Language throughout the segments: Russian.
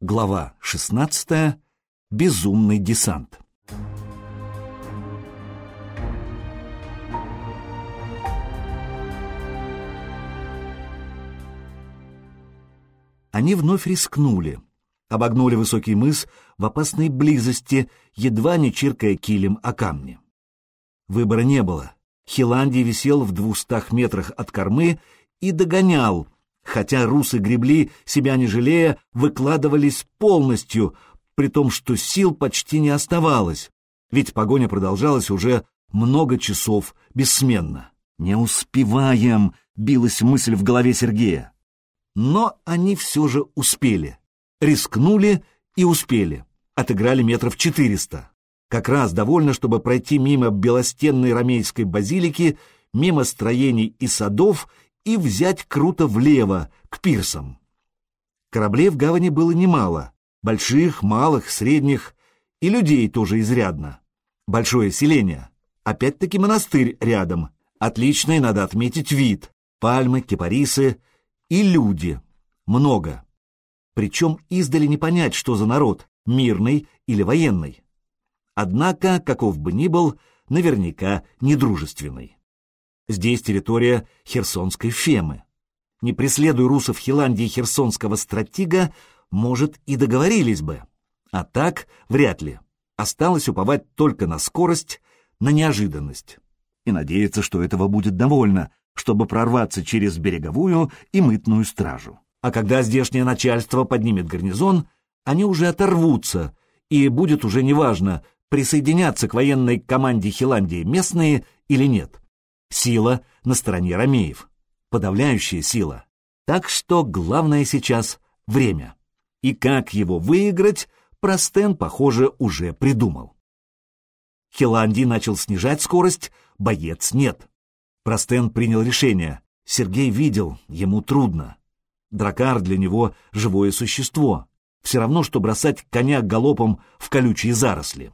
Глава 16. Безумный десант. Они вновь рискнули, обогнули высокий мыс в опасной близости, едва не чиркая килем о камни. Выбора не было. Хиландий висел в двухстах метрах от кормы и догонял — хотя русы гребли, себя не жалея, выкладывались полностью, при том, что сил почти не оставалось, ведь погоня продолжалась уже много часов бессменно. «Не успеваем!» — билась мысль в голове Сергея. Но они все же успели. Рискнули и успели. Отыграли метров четыреста. Как раз довольно, чтобы пройти мимо белостенной ромейской базилики, мимо строений и садов и взять круто влево, к пирсам. Кораблей в гавани было немало, больших, малых, средних, и людей тоже изрядно. Большое селение. Опять-таки монастырь рядом. Отличный, надо отметить, вид. Пальмы, кипарисы и люди. Много. Причем издали не понять, что за народ, мирный или военный. Однако, каков бы ни был, наверняка недружественный. Здесь территория Херсонской Фемы. Не преследуя русов Хиландии херсонского стратега, может, и договорились бы. А так, вряд ли. Осталось уповать только на скорость, на неожиданность. И надеяться, что этого будет довольно, чтобы прорваться через береговую и мытную стражу. А когда здешнее начальство поднимет гарнизон, они уже оторвутся, и будет уже неважно, присоединятся к военной команде Хиландии местные или нет. Сила на стороне ромеев. Подавляющая сила. Так что главное сейчас — время. И как его выиграть, Простен, похоже, уже придумал. Хиланди начал снижать скорость, боец нет. Простен принял решение. Сергей видел, ему трудно. Дракар для него — живое существо. Все равно, что бросать коня галопом в колючие заросли.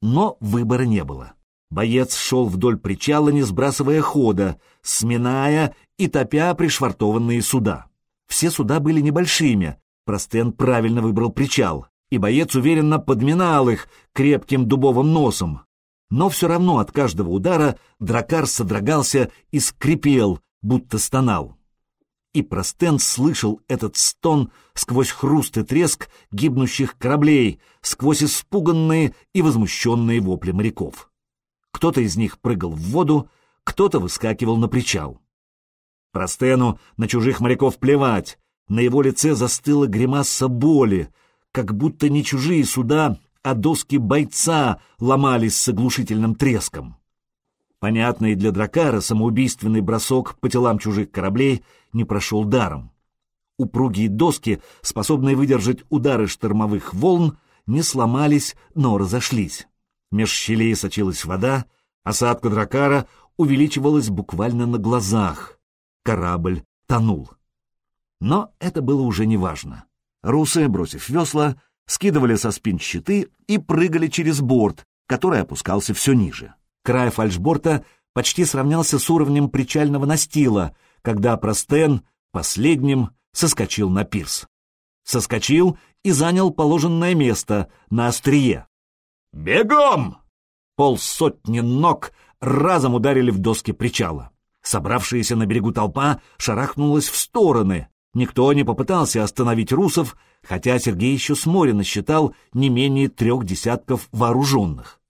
Но выбора не было. Боец шел вдоль причала, не сбрасывая хода, сминая и топя пришвартованные суда. Все суда были небольшими, Простен правильно выбрал причал, и боец уверенно подминал их крепким дубовым носом. Но все равно от каждого удара дракар содрогался и скрипел, будто стонал. И Простен слышал этот стон сквозь хруст и треск гибнущих кораблей, сквозь испуганные и возмущенные вопли моряков. Кто-то из них прыгал в воду, кто-то выскакивал на причал. Простену на чужих моряков плевать, на его лице застыла гримаса боли, как будто не чужие суда, а доски бойца ломались с оглушительным треском. Понятный для Дракара самоубийственный бросок по телам чужих кораблей не прошел даром. Упругие доски, способные выдержать удары штормовых волн, не сломались, но разошлись. Меж щелей сочилась вода, осадка дракара увеличивалась буквально на глазах. Корабль тонул. Но это было уже неважно. Русы, бросив весла, скидывали со спин щиты и прыгали через борт, который опускался все ниже. Край фальшборта почти сравнялся с уровнем причального настила, когда Простен последним соскочил на пирс. Соскочил и занял положенное место на острие. «Бегом!» Полсотни ног разом ударили в доски причала. Собравшаяся на берегу толпа шарахнулась в стороны. Никто не попытался остановить русов, хотя Сергей еще с моря насчитал не менее трех десятков вооруженных.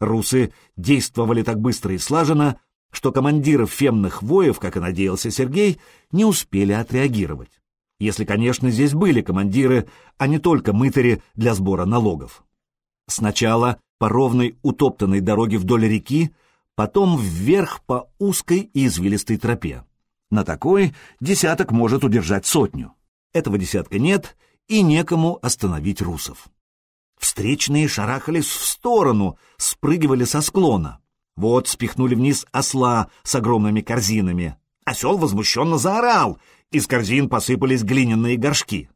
Русы действовали так быстро и слаженно, что командиры фемных воев, как и надеялся Сергей, не успели отреагировать. Если, конечно, здесь были командиры, а не только мытари для сбора налогов. Сначала по ровной утоптанной дороге вдоль реки, потом вверх по узкой и извилистой тропе. На такой десяток может удержать сотню. Этого десятка нет, и некому остановить русов. Встречные шарахались в сторону, спрыгивали со склона. Вот спихнули вниз осла с огромными корзинами. Осел возмущенно заорал, из корзин посыпались глиняные горшки.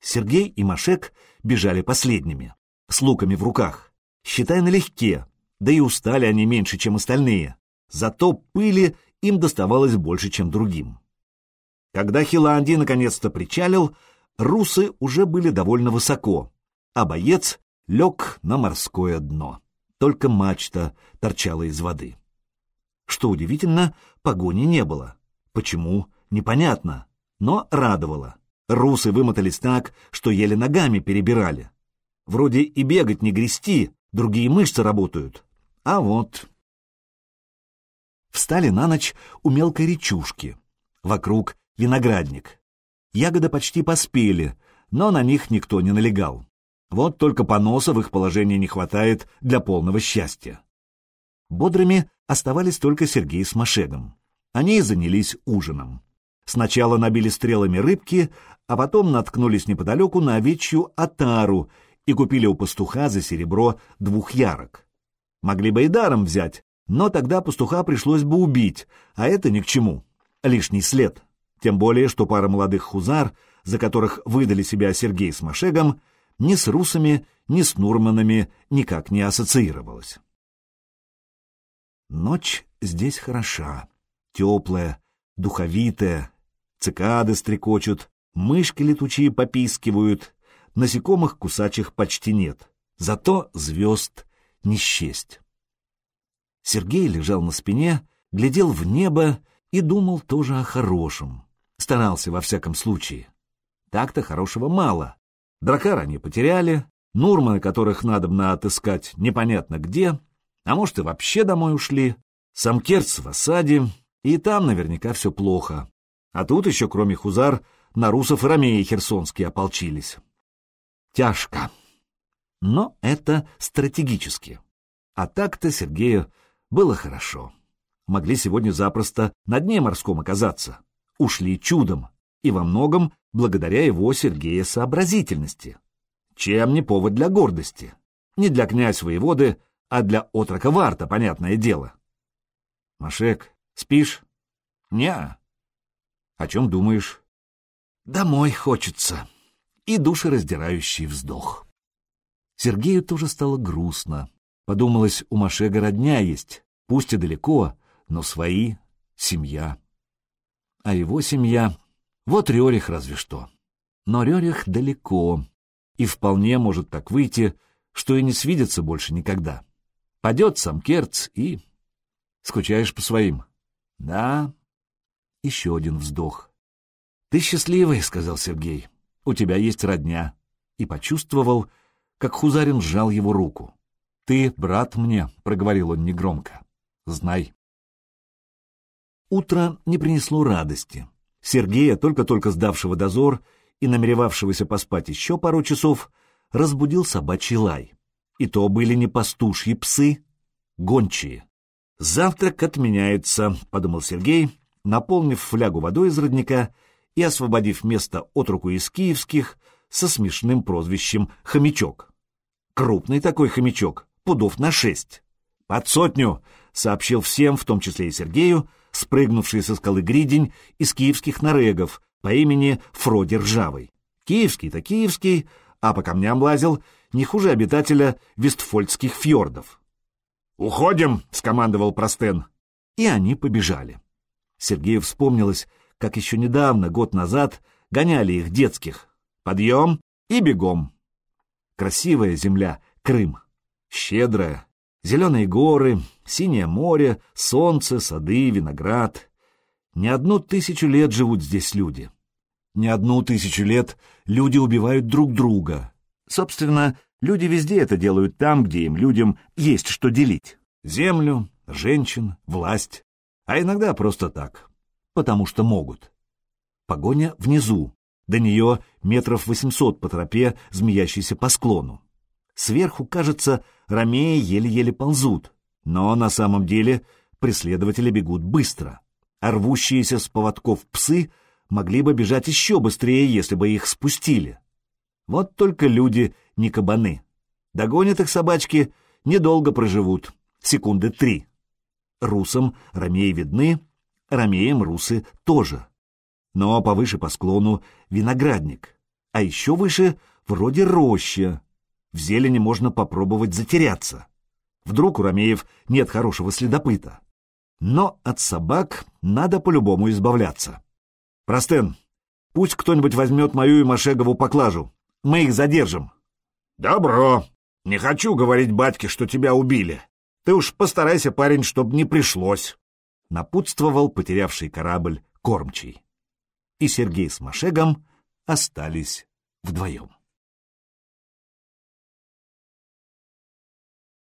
Сергей и Машек бежали последними с луками в руках, считай налегке, да и устали они меньше, чем остальные. Зато пыли им доставалось больше, чем другим. Когда Хиланди наконец-то причалил, русы уже были довольно высоко, а боец лег на морское дно. Только мачта торчала из воды. Что удивительно, погони не было. Почему? Непонятно, но радовало. Русы вымотались так, что еле ногами перебирали. Вроде и бегать не грести, другие мышцы работают. А вот... Встали на ночь у мелкой речушки. Вокруг виноградник. Ягоды почти поспели, но на них никто не налегал. Вот только поноса в их положении не хватает для полного счастья. Бодрыми оставались только Сергей с Машегом. Они и занялись ужином. Сначала набили стрелами рыбки, а потом наткнулись неподалеку на овечью отару и купили у пастуха за серебро двух ярок. Могли бы и даром взять, но тогда пастуха пришлось бы убить, а это ни к чему. Лишний след. Тем более, что пара молодых хузар, за которых выдали себя Сергей с Машегом, ни с русами, ни с Нурманами никак не ассоциировалась. Ночь здесь хороша, теплая, духовитая, цикады стрекочут, мышки летучие попискивают, насекомых кусачих почти нет, зато звезд не счесть. Сергей лежал на спине, глядел в небо и думал тоже о хорошем. Старался во всяком случае. Так-то хорошего мало. Дракара они потеряли, Нурманы, которых надо отыскать непонятно где, а может и вообще домой ушли, Самкерц в осаде, и там наверняка все плохо. А тут еще, кроме Хузар, на русов и ромеи херсонские ополчились. Тяжко. Но это стратегически. А так-то Сергею было хорошо. Могли сегодня запросто на дне морском оказаться. Ушли чудом. И во многом благодаря его, Сергея, сообразительности. Чем не повод для гордости? Не для князь-воеводы, а для отрока Варта, понятное дело. Машек, спишь? Не. О чем думаешь? Домой хочется. И душераздирающий вздох. Сергею тоже стало грустно. Подумалось, у Машега родня есть, пусть и далеко, но свои, семья. А его семья — вот Рерих разве что. Но Рерих далеко, и вполне может так выйти, что и не свидятся больше никогда. Падет сам Керц и... Скучаешь по своим? Да. Еще один вздох. Ты счастливый, — сказал Сергей. У тебя есть родня. И почувствовал, как Хузарин сжал его руку. Ты, брат мне, — проговорил он негромко. Знай. Утро не принесло радости. Сергея, только-только сдавшего дозор и намеревавшегося поспать еще пару часов, разбудил собачий лай. И то были не пастушьи псы, гончие. «Завтрак отменяется», — подумал Сергей, наполнив флягу водой из родника и освободив место от руку из киевских со смешным прозвищем «хомячок». Крупный такой хомячок, пудов на шесть. «Под сотню», — сообщил всем, в том числе и Сергею, спрыгнувший со скалы гридень из киевских нарегов по имени Фроди Ржавый. Киевский-то киевский, а по камням лазил не хуже обитателя Вестфольдских фьордов. «Уходим!» — скомандовал Простен. И они побежали. Сергею вспомнилось, как еще недавно, год назад, гоняли их детских. Подъем и бегом. Красивая земля, Крым. Щедрая. Зеленые горы, синее море, солнце, сады, виноград. Не одну тысячу лет живут здесь люди. Не одну тысячу лет люди убивают друг друга, Собственно, люди везде это делают там, где им, людям, есть что делить. Землю, женщин, власть. А иногда просто так. Потому что могут. Погоня внизу. До нее метров восемьсот по тропе, змеящейся по склону. Сверху, кажется, ромеи еле-еле ползут. Но на самом деле преследователи бегут быстро. А рвущиеся с поводков псы могли бы бежать еще быстрее, если бы их спустили. Вот только люди не кабаны. Догонят их собачки, недолго проживут, секунды три. Русам ромеи видны, ромеям русы тоже. Но повыше по склону виноградник, а еще выше вроде роща. В зелени можно попробовать затеряться. Вдруг у ромеев нет хорошего следопыта. Но от собак надо по-любому избавляться. Простен, пусть кто-нибудь возьмет мою и Машегову поклажу. Мы их задержим. Добро. Не хочу говорить батьке, что тебя убили. Ты уж постарайся, парень, чтобы не пришлось напутствовал потерявший корабль кормчий. И Сергей с Машегом остались вдвоем.